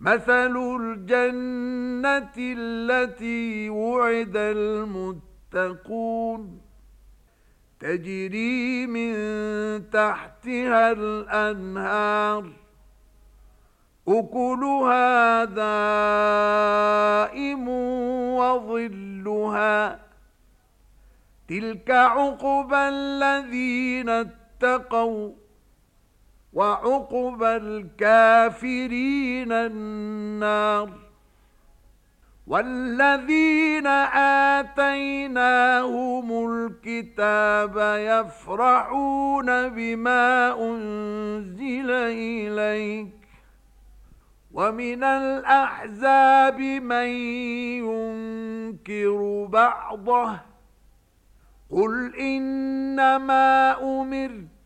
مثل الجنة التي وعد المتقون تجري من تحتها الأنهار أكلها دائم وظلها تلك عقبى الذين اتقوا وعقب الكافرين النار والذين آتيناهم الكتاب يفرحون بما أنزل إليك وَمِنَ الْأَحْزَابِ مَن يُنكِرُ بَعْضَهُ قُلْ إِنَّمَا أُمِرْتُ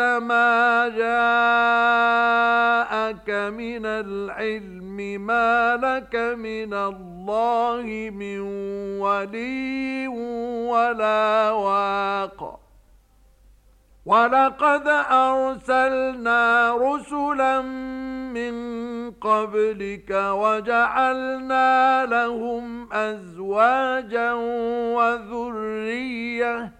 ما جاءك من العلم ما لك من الله من ولي ولا واق. وَلَقَدْ أَرْسَلْنَا رُسُلًا مِنْ قَبْلِكَ وَجَعَلْنَا لَهُمْ أَزْوَاجًا وَذُرِّيَّةً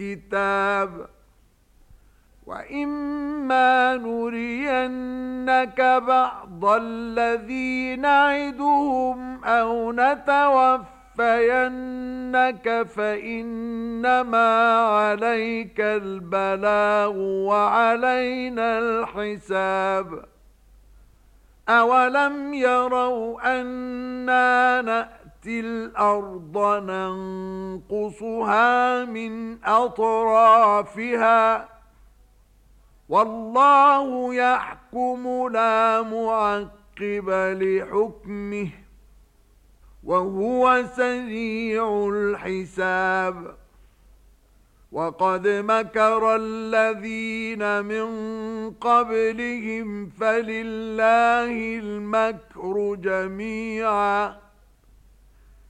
الكتاب وَإِمَّا نُرِيَنَّكَ بَعْضَ الَّذِي نَعِدُهُمْ أَوْ نَتَوَفَّيَنَّكَ فَإِنَّمَا عَلَيْكَ الْبَلَاغُ وَعَلَيْنَا الْحِسَابُ أَوَلَمْ يَرَوْا أَنَّا نَأْتِي نأتي الأرض ننقصها من أطرافها والله يحكم لا معقب لحكمه وهو سريع الحساب وَقَدْ مَكَرَ الَّذِينَ مِنْ قَبْلِهِمْ فَلِلَّهِ الْمَكْرُ جَمِيعًا